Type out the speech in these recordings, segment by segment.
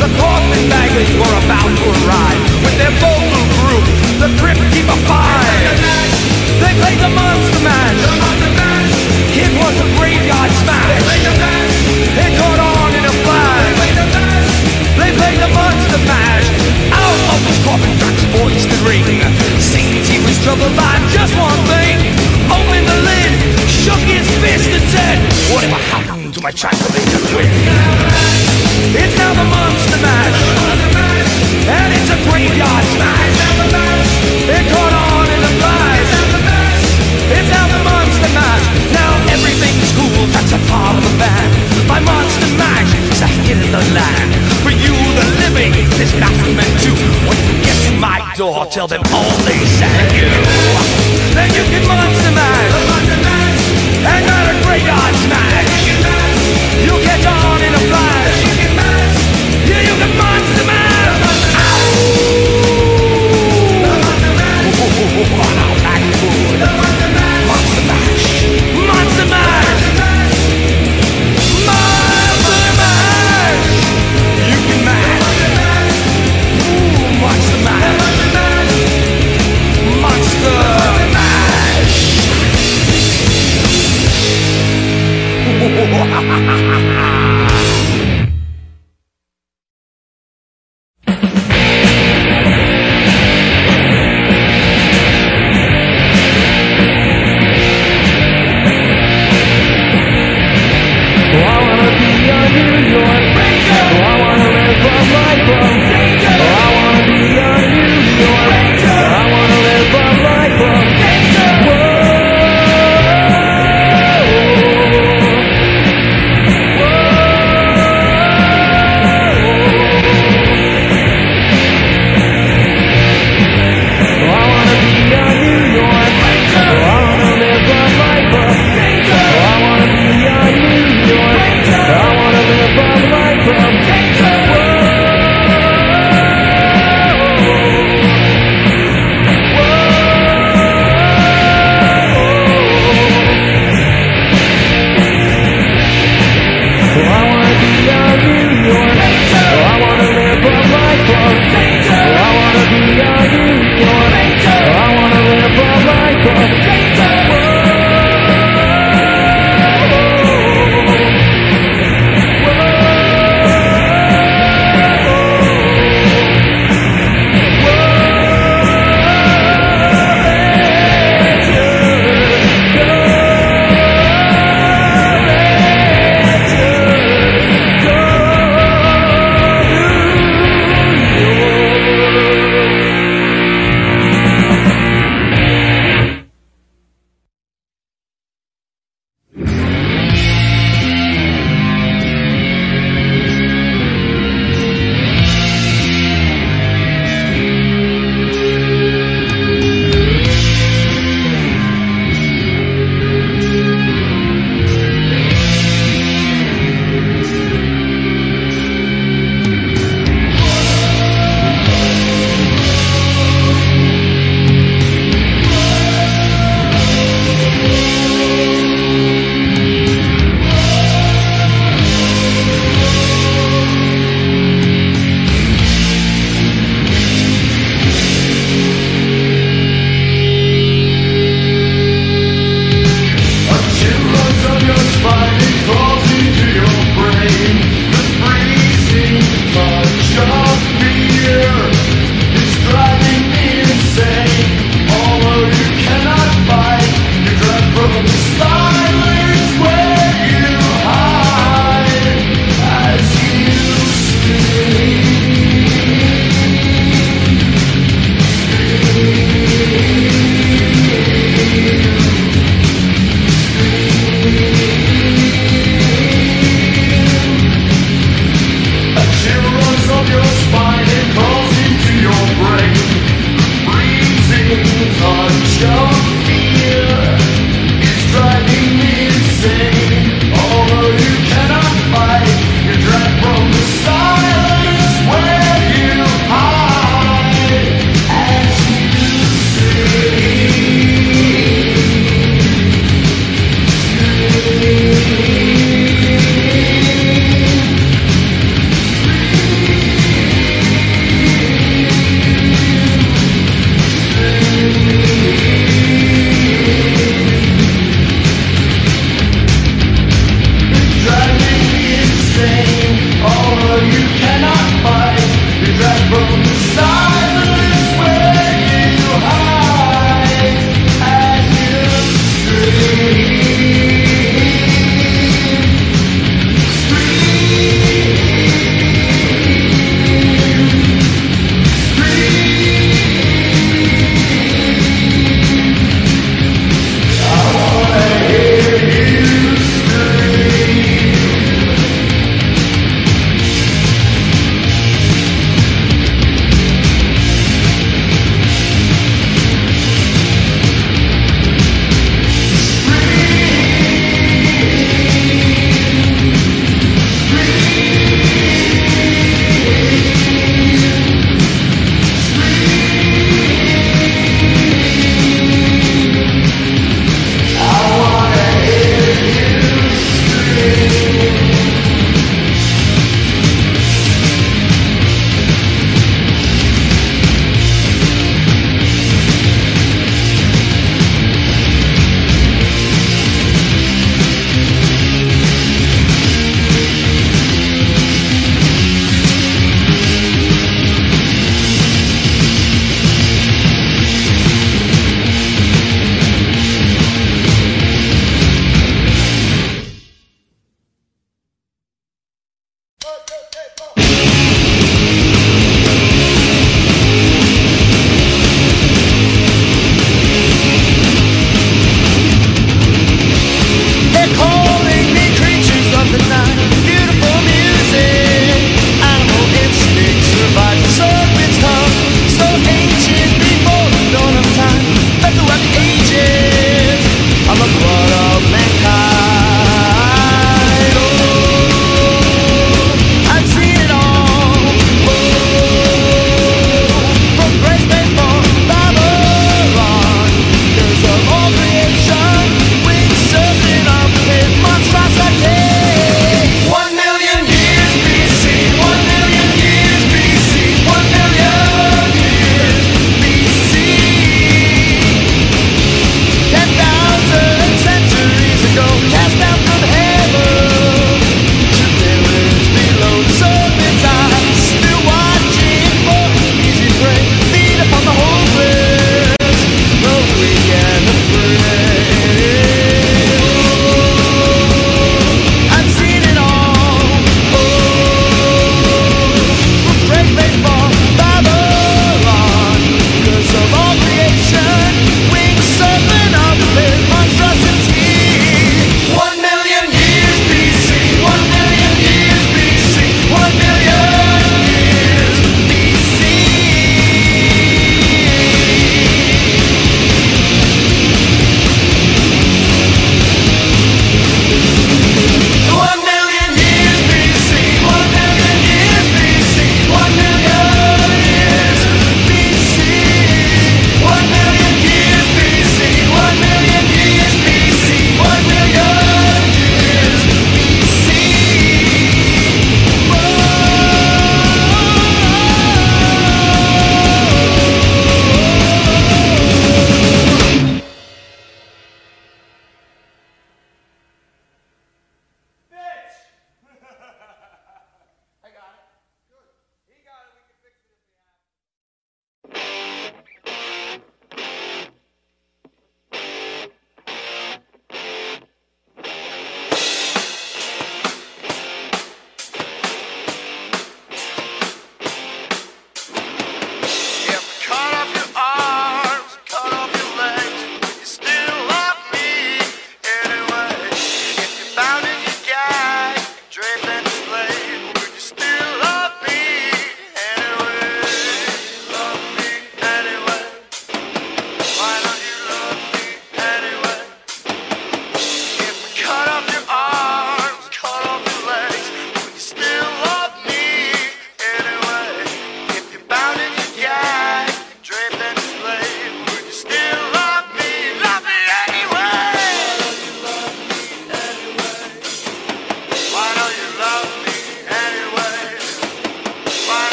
The coffin baggers were about to arrive. With their vocal group, the Crypt Keeper Five They played the Monster Man. The Monster Man. It was a graveyard smash. They played the Mash It caught on in a flash. They played the Mash They played the Monster Mash. Out of his coffin Jack's voice could ring. Seems he was troubled by just one thing. Opened the lid, shook his fist and said What if I happened to my chance of being a queen? It's now the monster mash. And it's a graveyard smash. It caught on in the flash. It's now the monster mash. Now everything's cool. That's a part of the band. My monster mash is a hit in the land. For you, the living, there's nothing meant to. When you get to my door, tell them all they sang you. Then you can monster mash. And not a graveyard smash. You catch on in a flash ha ha ha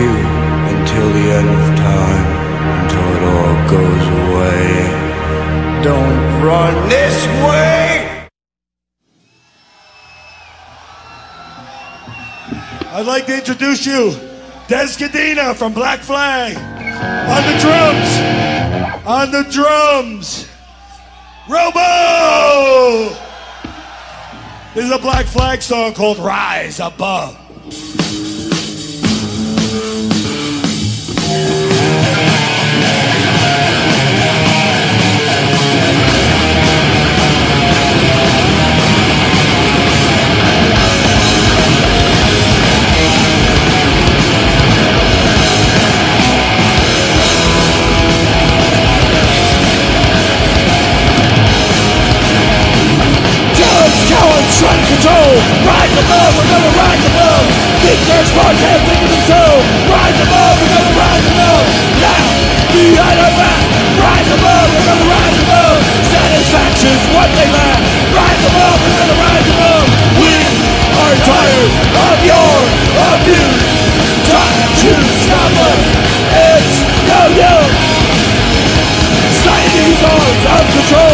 you until the end of time, until it all goes away. Don't run this way! I'd like to introduce you, Dez Cadena from Black Flag. On the drums, on the drums, Robo! This is a Black Flag song called Rise Above. Above, we're gonna rise above Think there's smart, can't think of themselves Rise above, we're gonna rise above Now, behind our back Rise above, we're gonna rise above Satisfaction's what they lack Rise above, we're gonna rise above We are tired of your abuse Trying to stop us It's no use Society's arms of control